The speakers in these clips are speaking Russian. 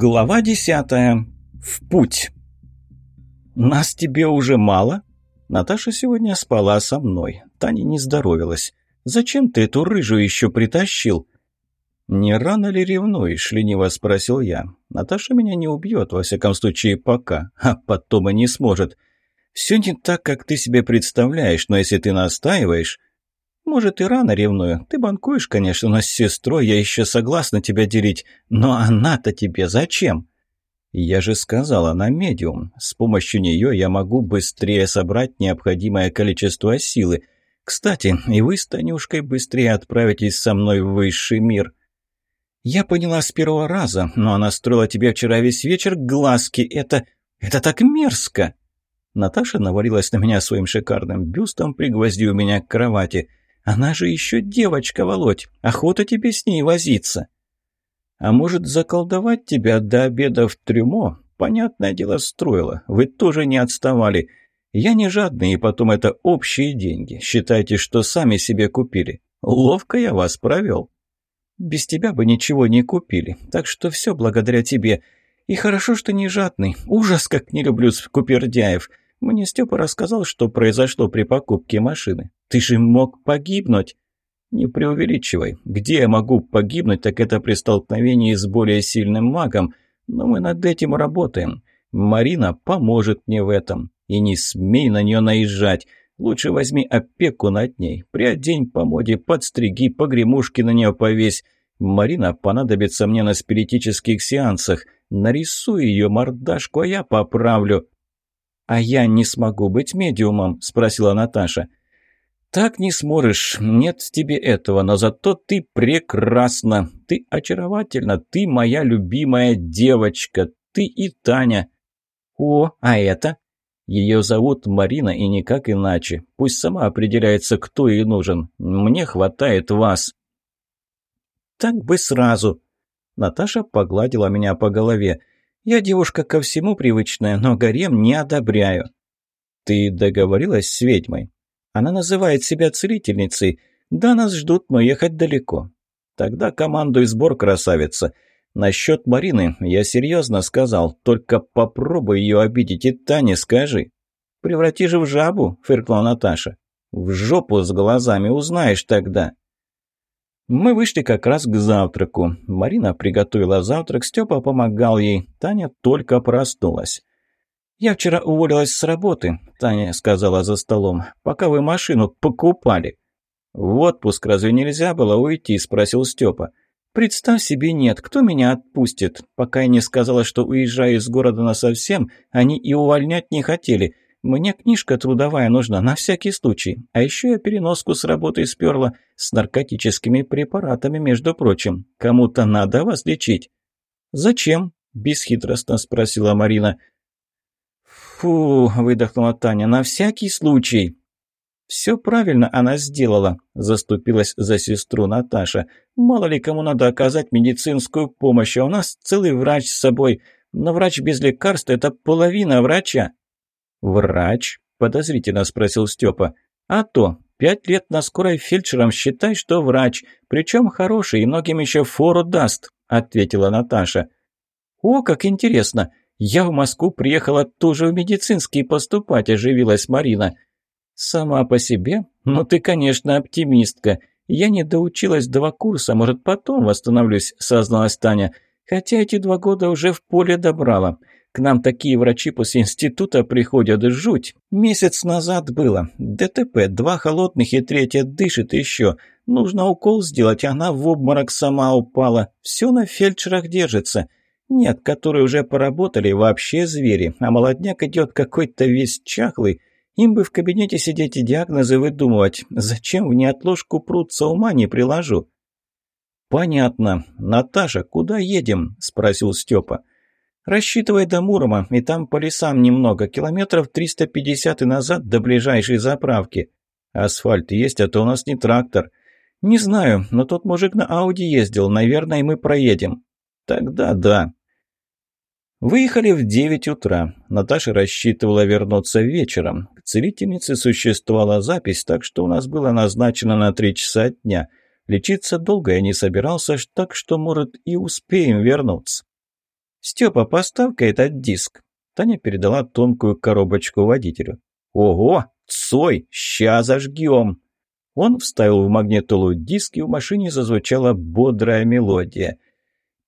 Глава десятая. В путь. «Нас тебе уже мало?» Наташа сегодня спала со мной. Таня не здоровилась. «Зачем ты эту рыжую еще притащил?» «Не рано ли ревнуешь?» — лениво спросил я. «Наташа меня не убьет, во всяком случае, пока, а потом и не сможет. Все не так, как ты себе представляешь, но если ты настаиваешь...» «Может, и рано ревную. Ты банкуешь, конечно, но с сестрой я еще согласна тебя делить. Но она-то тебе зачем?» «Я же сказал, она медиум. С помощью нее я могу быстрее собрать необходимое количество силы. Кстати, и вы с Танюшкой быстрее отправитесь со мной в высший мир». «Я поняла с первого раза, но она строила тебе вчера весь вечер глазки. Это... это так мерзко!» Наташа навалилась на меня своим шикарным бюстом, пригвоздив меня к кровати. Она же еще девочка, Володь. Охота тебе с ней возиться. А может, заколдовать тебя до обеда в трюмо? Понятное дело, строила. Вы тоже не отставали. Я не жадный, и потом это общие деньги. Считайте, что сами себе купили. Ловко я вас провел. Без тебя бы ничего не купили, так что все благодаря тебе. И хорошо, что не жадный. Ужас, как не люблю скупердяев. Мне Степа рассказал, что произошло при покупке машины. Ты же мог погибнуть. Не преувеличивай. Где я могу погибнуть, так это при столкновении с более сильным магом. Но мы над этим работаем. Марина поможет мне в этом. И не смей на нее наезжать. Лучше возьми опеку над ней. Приодень по моде, подстриги, погремушки на нее повесь. Марина понадобится мне на спиритических сеансах. Нарисуй ее мордашку, а я поправлю. «А я не смогу быть медиумом?» – спросила Наташа. «Так не сможешь, нет тебе этого, но зато ты прекрасна, ты очаровательна, ты моя любимая девочка, ты и Таня». «О, а это?» «Ее зовут Марина и никак иначе. Пусть сама определяется, кто ей нужен. Мне хватает вас». «Так бы сразу». Наташа погладила меня по голове. Я девушка ко всему привычная, но гарем не одобряю». «Ты договорилась с ведьмой?» «Она называет себя целительницей. Да, нас ждут, но ехать далеко». «Тогда командуй сбор, красавица. Насчет Марины я серьезно сказал, только попробуй ее обидеть и Тане скажи». «Преврати же в жабу», — фыркнула Наташа. «В жопу с глазами узнаешь тогда». Мы вышли как раз к завтраку. Марина приготовила завтрак, Степа помогал ей. Таня только проснулась. «Я вчера уволилась с работы», – Таня сказала за столом, – «пока вы машину покупали». «В отпуск разве нельзя было уйти?» – спросил Степа. «Представь себе, нет, кто меня отпустит? Пока я не сказала, что уезжаю из города насовсем, они и увольнять не хотели. Мне книжка трудовая нужна на всякий случай. А еще я переноску с работы сперла с наркотическими препаратами, между прочим. Кому-то надо вас лечить». «Зачем?» – бесхитростно спросила Марина. «Фу!» – выдохнула Таня. «На всякий случай!» «Все правильно она сделала», – заступилась за сестру Наташа. «Мало ли кому надо оказать медицинскую помощь, а у нас целый врач с собой. Но врач без лекарства – это половина врача». «Врач?» – подозрительно спросил Степа. «А то, пять лет на скорой фельдшером считай, что врач, причем хороший и многим еще фору даст», – ответила Наташа. «О, как интересно! Я в Москву приехала тоже в медицинский поступать», – оживилась Марина. «Сама по себе? Ну ты, конечно, оптимистка. Я не доучилась два курса, может, потом восстановлюсь», – созналась Таня. «Хотя эти два года уже в поле добрала. К нам такие врачи после института приходят, жуть. Месяц назад было. ДТП, два холодных и третья дышит еще. Нужно укол сделать, она в обморок сама упала. Все на фельдшерах держится. Нет, которые уже поработали, вообще звери. А молодняк идет какой-то весь чахлый. Им бы в кабинете сидеть и диагнозы выдумывать. Зачем в неотложку прутся, ума не приложу. «Понятно. Наташа, куда едем?» – спросил Степа. Рассчитывай до Мурома, и там по лесам немного, километров 350 и назад до ближайшей заправки. Асфальт есть, а то у нас не трактор. Не знаю, но тот мужик на Ауди ездил, наверное, мы проедем. Тогда да. Выехали в 9 утра. Наташа рассчитывала вернуться вечером. К целительнице существовала запись, так что у нас было назначено на 3 часа дня. Лечиться долго я не собирался, так что, может, и успеем вернуться. «Степа, поставь-ка этот диск!» Таня передала тонкую коробочку водителю. «Ого! Цой! Ща зажгем!» Он вставил в магнитолу диск, и в машине зазвучала бодрая мелодия.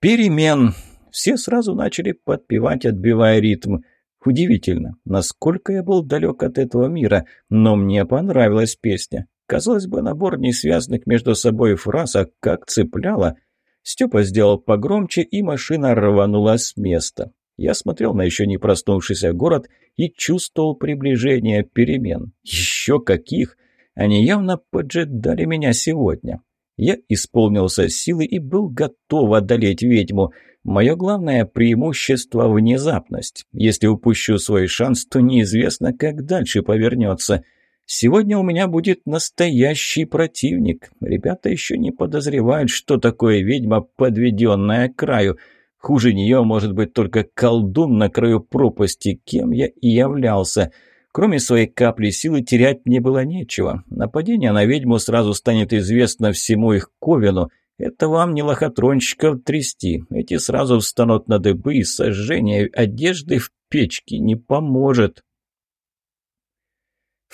«Перемен!» Все сразу начали подпевать, отбивая ритм. Удивительно, насколько я был далек от этого мира, но мне понравилась песня. Казалось бы, набор несвязанных между собой фраз, а как цепляло. Степа сделал погромче, и машина рванула с места. Я смотрел на еще не проснувшийся город и чувствовал приближение перемен. Еще каких! Они явно поджидали меня сегодня. Я исполнился силы и был готов одолеть ведьму. Мое главное преимущество – внезапность. Если упущу свой шанс, то неизвестно, как дальше повернется. Сегодня у меня будет настоящий противник. Ребята еще не подозревают, что такое ведьма, подведенная краю. Хуже нее может быть только колдун на краю пропасти, кем я и являлся. Кроме своей капли силы терять мне было нечего. Нападение на ведьму сразу станет известно всему их ковину. Это вам не лохотронщиков трясти. Эти сразу встанут на дыбы, и сожжение одежды в печке не поможет.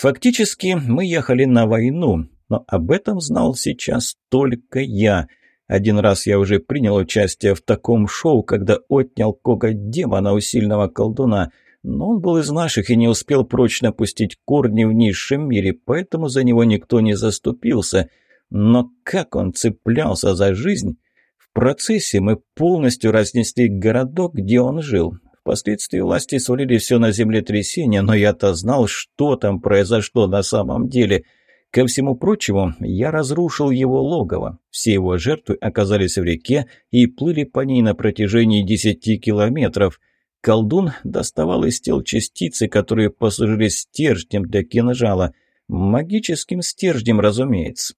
Фактически мы ехали на войну, но об этом знал сейчас только я. Один раз я уже принял участие в таком шоу, когда отнял коготь демона у сильного колдуна, но он был из наших и не успел прочно пустить корни в низшем мире, поэтому за него никто не заступился. Но как он цеплялся за жизнь... В процессе мы полностью разнесли городок, где он жил. Впоследствии власти свалили все на землетрясение, но я-то знал, что там произошло на самом деле. Ко всему прочему, я разрушил его логово. Все его жертвы оказались в реке и плыли по ней на протяжении десяти километров. Колдун доставал из тел частицы, которые послужили стержнем для кинжала. Магическим стержнем, разумеется.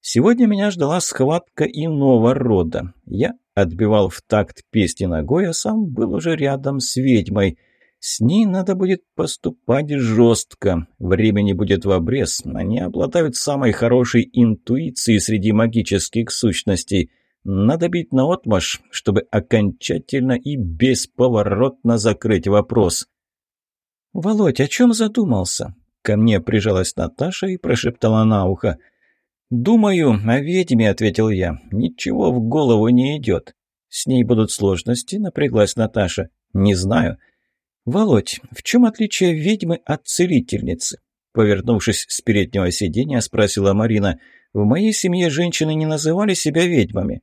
Сегодня меня ждала схватка иного рода. Я отбивал в такт песни ногой, а сам был уже рядом с ведьмой. С ней надо будет поступать жестко. Времени будет в обрез. Они обладают самой хорошей интуицией среди магических сущностей. Надо бить наотмашь, чтобы окончательно и бесповоротно закрыть вопрос. «Володь, о чем задумался?» Ко мне прижалась Наташа и прошептала на ухо – «Думаю о ведьме», — ответил я. «Ничего в голову не идет». «С ней будут сложности?» — напряглась Наташа. «Не знаю». «Володь, в чем отличие ведьмы от целительницы?» Повернувшись с переднего сиденья, спросила Марина. «В моей семье женщины не называли себя ведьмами».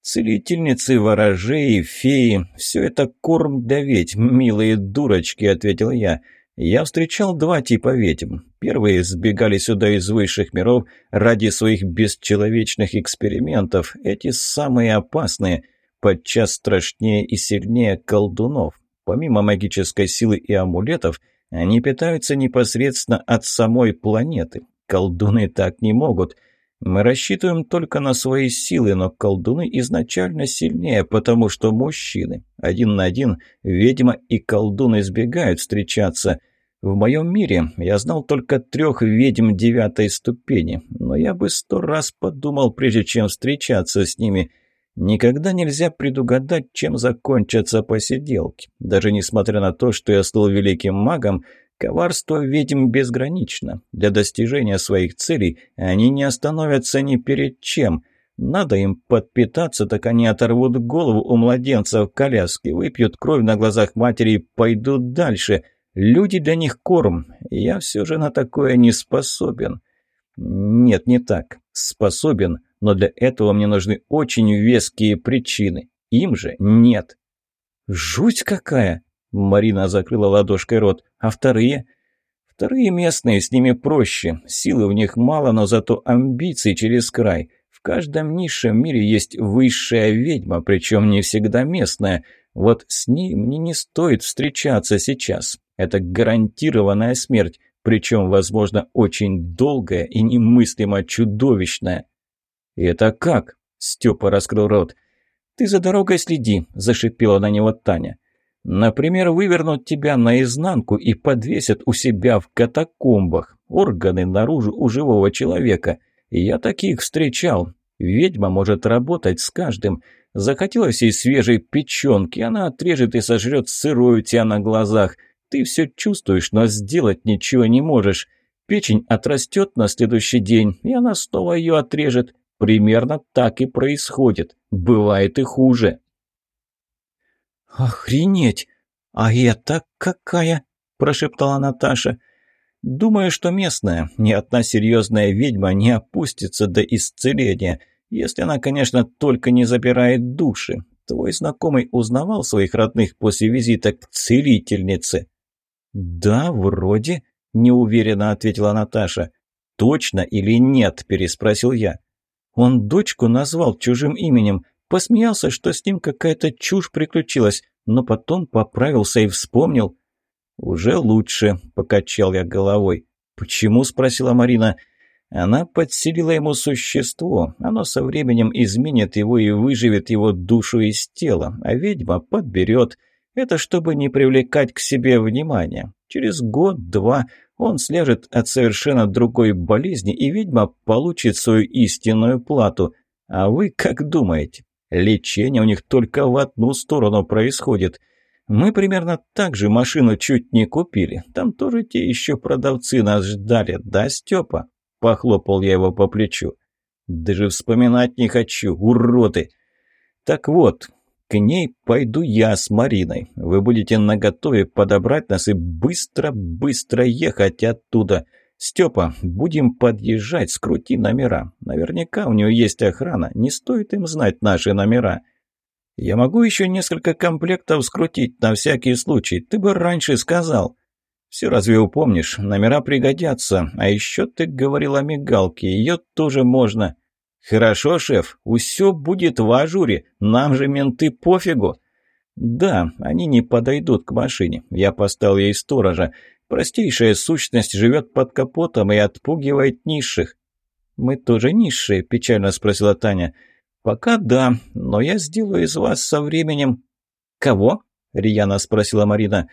«Целительницы, ворожеи, феи — все это корм для ведьм, милые дурочки», — ответил я. Я встречал два типа ведьм. Первые сбегали сюда из высших миров ради своих бесчеловечных экспериментов. Эти самые опасные, подчас страшнее и сильнее колдунов. Помимо магической силы и амулетов, они питаются непосредственно от самой планеты. Колдуны так не могут – мы рассчитываем только на свои силы, но колдуны изначально сильнее, потому что мужчины. Один на один ведьма и колдун избегают встречаться. В моем мире я знал только трех ведьм девятой ступени, но я бы сто раз подумал, прежде чем встречаться с ними. Никогда нельзя предугадать, чем закончатся посиделки. Даже несмотря на то, что я стал великим магом, Коварство ведьм безгранично. Для достижения своих целей они не остановятся ни перед чем. Надо им подпитаться, так они оторвут голову у младенца в коляске, выпьют кровь на глазах матери и пойдут дальше. Люди для них корм. Я все же на такое не способен. Нет, не так. Способен, но для этого мне нужны очень веские причины. Им же нет. «Жуть какая!» Марина закрыла ладошкой рот. «А вторые?» «Вторые местные, с ними проще. Силы у них мало, но зато амбиций через край. В каждом низшем мире есть высшая ведьма, причем не всегда местная. Вот с ней мне не стоит встречаться сейчас. Это гарантированная смерть, причем, возможно, очень долгая и немыслимо чудовищная». «Это как?» – Степа раскрыл рот. «Ты за дорогой следи», – зашипела на него Таня. Например, вывернут тебя наизнанку и подвесят у себя в катакомбах. Органы наружу у живого человека. Я таких встречал. Ведьма может работать с каждым. Захотелось ей свежей печенки, она отрежет и сожрет сырую тебя на глазах. Ты все чувствуешь, но сделать ничего не можешь. Печень отрастет на следующий день, и она снова ее отрежет. Примерно так и происходит. Бывает и хуже. «Охренеть! А это какая?» – прошептала Наташа. «Думаю, что местная. Ни одна серьезная ведьма не опустится до исцеления, если она, конечно, только не забирает души. Твой знакомый узнавал своих родных после визита к целительнице?» «Да, вроде», – неуверенно ответила Наташа. «Точно или нет?» – переспросил я. Он дочку назвал чужим именем, посмеялся, что с ним какая-то чушь приключилась, но потом поправился и вспомнил. «Уже лучше», – покачал я головой. «Почему?» – спросила Марина. «Она подселила ему существо. Оно со временем изменит его и выживет его душу из тела, а ведьма подберет. Это чтобы не привлекать к себе внимания. Через год-два он слежет от совершенно другой болезни, и ведьма получит свою истинную плату. А вы как думаете? Лечение у них только в одну сторону происходит. Мы примерно так же машину чуть не купили. Там тоже те еще продавцы нас ждали, да, Степа?» Похлопал я его по плечу. «Даже вспоминать не хочу, уроды!» «Так вот, к ней пойду я с Мариной. Вы будете наготове подобрать нас и быстро-быстро ехать оттуда. Степа, будем подъезжать, скрути номера. Наверняка у нее есть охрана, не стоит им знать наши номера. Я могу еще несколько комплектов скрутить на всякий случай, ты бы раньше сказал. Все разве упомнишь? Номера пригодятся. А еще ты говорил о мигалке, ее тоже можно. «Хорошо, шеф, все будет в ажуре, нам же менты пофигу». «Да, они не подойдут к машине. Я поставил ей сторожа. Простейшая сущность живет под капотом и отпугивает низших». «Мы тоже низшие?» – печально спросила Таня. «Пока да, но я сделаю из вас со временем...» «Кого?» – Рияна спросила Марина.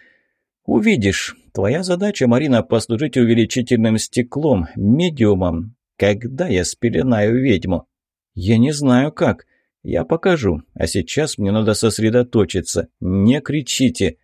«Увидишь. Твоя задача, Марина, послужить увеличительным стеклом, медиумом. Когда я спеленаю ведьму? Я не знаю как. Я покажу. А сейчас мне надо сосредоточиться. Не кричите.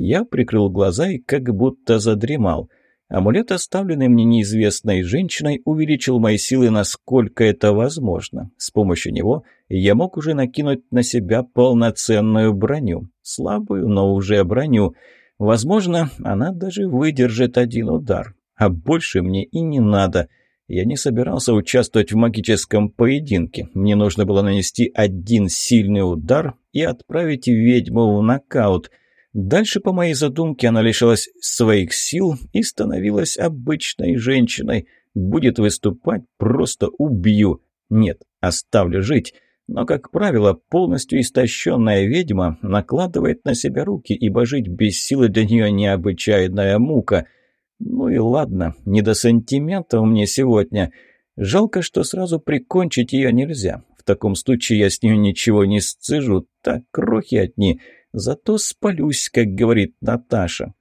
Я прикрыл глаза и как будто задремал. Амулет, оставленный мне неизвестной женщиной, увеличил мои силы, насколько это возможно. С помощью него я мог уже накинуть на себя полноценную броню. Слабую, но уже броню. Возможно, она даже выдержит один удар. А больше мне и не надо. Я не собирался участвовать в магическом поединке. Мне нужно было нанести один сильный удар и отправить ведьму в нокаут. Дальше, по моей задумке, она лишилась своих сил и становилась обычной женщиной. Будет выступать, просто убью. Нет, оставлю жить. Но, как правило, полностью истощенная ведьма накладывает на себя руки, ибо жить без силы для нее необычайная мука – ну и ладно, не до сантиментов мне сегодня. Жалко, что сразу прикончить ее нельзя. В таком случае я с нее ничего не сцежу, так крохи одни. Зато спалюсь, как говорит Наташа.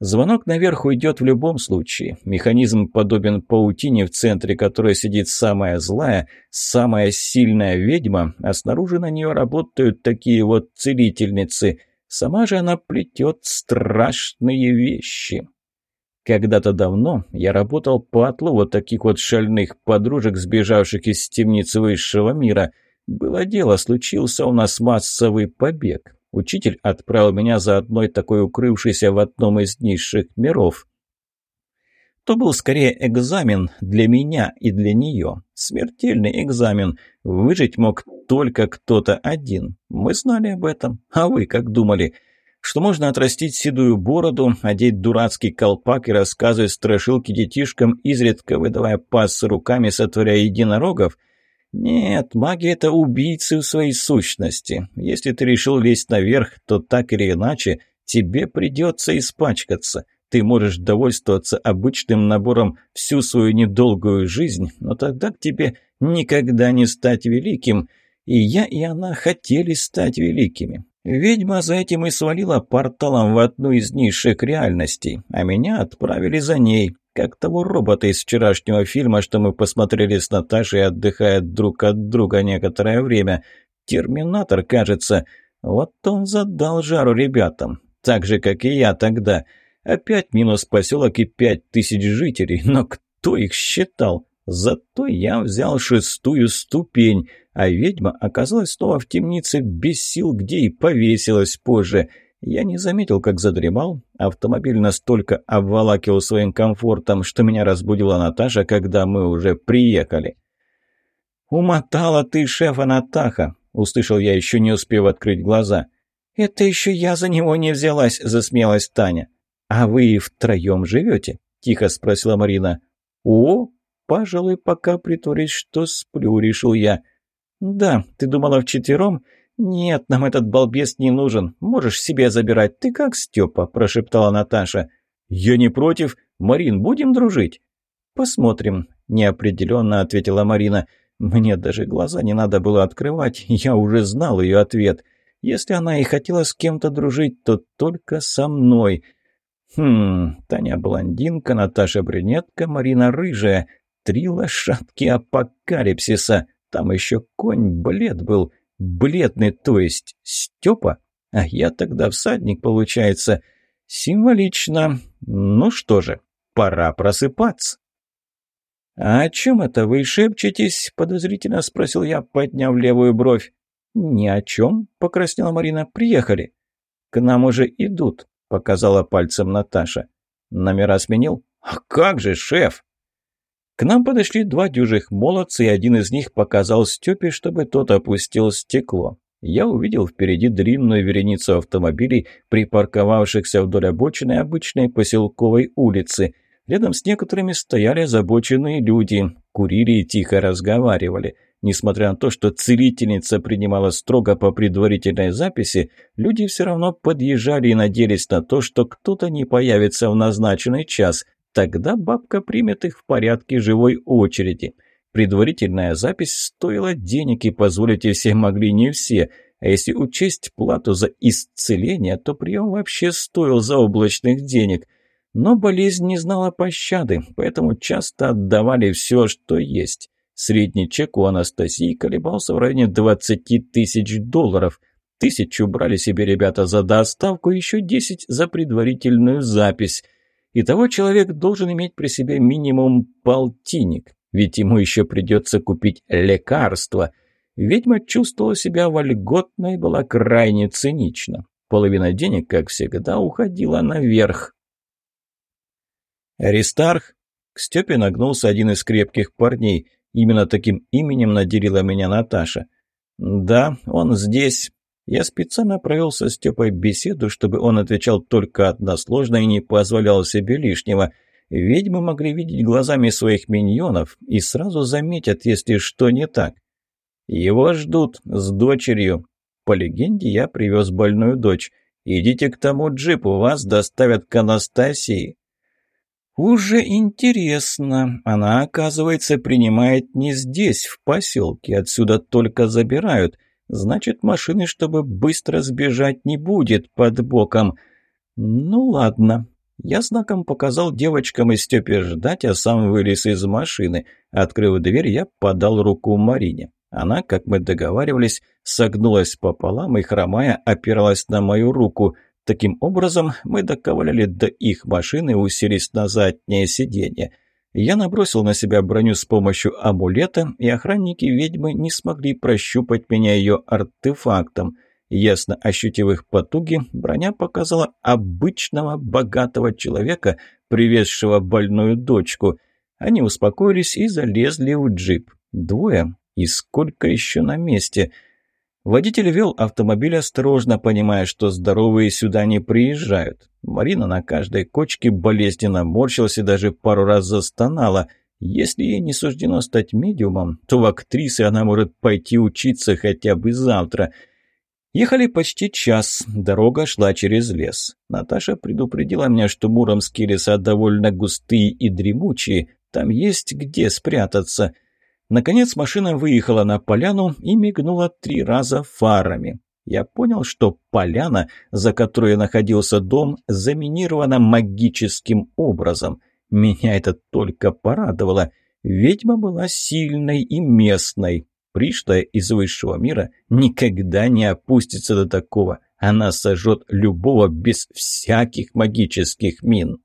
Звонок наверх уйдет в любом случае. Механизм подобен паутине, в центре которой сидит самая злая, самая сильная ведьма, а снаружи на нее работают такие вот целительницы. Сама же она плетет страшные вещи. Когда-то давно я работал по отлову таких вот шальных подружек, сбежавших из темницы высшего мира. Было дело, случился у нас массовый побег. Учитель отправил меня за одной такой укрывшейся в одном из низших миров. То был скорее экзамен для меня и для нее. Смертельный экзамен. Выжить мог только кто-то один. Мы знали об этом. А вы как думали?» что можно отрастить седую бороду, одеть дурацкий колпак и рассказывать страшилки детишкам, изредка выдавая пассы руками, сотворяя единорогов? Нет, маги — это убийцы в своей сущности. Если ты решил лезть наверх, то так или иначе тебе придется испачкаться. Ты можешь довольствоваться обычным набором всю свою недолгую жизнь, но тогда к тебе никогда не стать великим. И я, и она хотели стать великими. Ведьма за этим и свалила порталом в одну из низших реальностей, а меня отправили за ней, как того робота из вчерашнего фильма, что мы посмотрели с Наташей, отдыхая друг от друга некоторое время. терминатор, кажется. Вот он задал жару ребятам. Так же, как и я тогда. Опять минус поселок и пять тысяч жителей. Но кто их считал? Зато я взял шестую ступень, а ведьма оказалась снова в темнице без сил, где и повесилась позже. Я не заметил, как задремал. Автомобиль настолько обволакивал своим комфортом, что меня разбудила Наташа, когда мы уже приехали. «Умотала ты шефа Натаха!» — услышал я, еще не успев открыть глаза. «Это еще я за него не взялась!» — засмеялась Таня. «А вы втроем живете?» — тихо спросила Марина. «О, пожалуй, пока притворюсь, что сплю», — решил я. «Да, ты думала вчетвером?» «Нет, нам этот балбес не нужен. Можешь себе забирать. Ты как Степа?» – прошептала Наташа. «Я не против. Марин, будем дружить?» «Посмотрим», – неопределенно ответила Марина. Мне даже глаза не надо было открывать, я уже знал ее ответ. Если она и хотела с кем-то дружить, то только со мной. Хм, Таня блондинка, Наташа брюнетка, Марина рыжая. Три лошадки апокалипсиса. Там еще конь блед был. Бледный, то есть Степа? А я тогда всадник, получается. Символично. Ну что же, пора просыпаться. «А о чем это вы шепчетесь?» – подозрительно спросил я, подняв левую бровь. «Ни о чем», – покраснела Марина. «Приехали». «К нам уже идут», – показала пальцем Наташа. «Номера сменил?» «А как же, шеф?» К нам подошли два дюжих молодца, и один из них показал Степе, чтобы тот опустил стекло. Я увидел впереди длинную вереницу автомобилей, припарковавшихся вдоль обочины обычной поселковой улицы – Рядом с некоторыми стояли озабоченные люди, курили и тихо разговаривали. Несмотря на то, что целительница принимала строго по предварительной записи, люди все равно подъезжали и надеялись на то, что кто-то не появится в назначенный час. Тогда бабка примет их в порядке живой очереди. Предварительная запись стоила денег, и позволить ей все могли не все. А если учесть плату за исцеление, то прием вообще стоил заоблачных денег – но болезнь не знала пощады, поэтому часто отдавали все, что есть. Средний чек у Анастасии колебался в районе 20 тысяч долларов. Тысячу брали себе ребята за доставку, еще 10 за предварительную запись. Итого человек должен иметь при себе минимум полтинник, ведь ему еще придется купить лекарства. Ведьма чувствовала себя вольготно и была крайне цинична. Половина денег, как всегда, уходила наверх. «Аристарх?» К Степе нагнулся один из крепких парней. Именно таким именем наделила меня Наташа. «Да, он здесь». Я специально провел со Степой беседу, чтобы он отвечал только односложно и не позволял себе лишнего. Ведьмы могли видеть глазами своих миньонов и сразу заметят, если что не так. «Его ждут с дочерью». По легенде, я привез больную дочь. «Идите к тому джипу, вас доставят к Анастасии». «Уже интересно. Она, оказывается, принимает не здесь, в поселке. Отсюда только забирают. Значит, машины, чтобы быстро сбежать, не будет под боком. Ну ладно». Я знаком показал девочкам и Степе ждать, а сам вылез из машины. Открыв дверь, я подал руку Марине. Она, как мы договаривались, согнулась пополам и, хромая, опиралась на мою руку – Таким образом, мы доковыляли до их машины и уселись на заднее сиденье. Я набросил на себя броню с помощью амулета, и охранники ведьмы не смогли прощупать меня ее артефактом. Ясно ощутив их потуги, броня показала обычного богатого человека, привезшего больную дочку. Они успокоились и залезли в джип. Двое? И сколько еще на месте?» Водитель вел автомобиль осторожно, понимая, что здоровые сюда не приезжают. Марина на каждой кочке болезненно морщилась и даже пару раз застонала. Если ей не суждено стать медиумом, то в актрисы она может пойти учиться хотя бы завтра. Ехали почти час, дорога шла через лес. Наташа предупредила меня, что муромские леса довольно густые и дремучие, там есть где спрятаться – Наконец машина выехала на поляну и мигнула три раза фарами. Я понял, что поляна, за которой находился дом, заминирована магическим образом. Меня это только порадовало. Ведьма была сильной и местной. Пришлая из высшего мира никогда не опустится до такого. Она сожжет любого без всяких магических мин.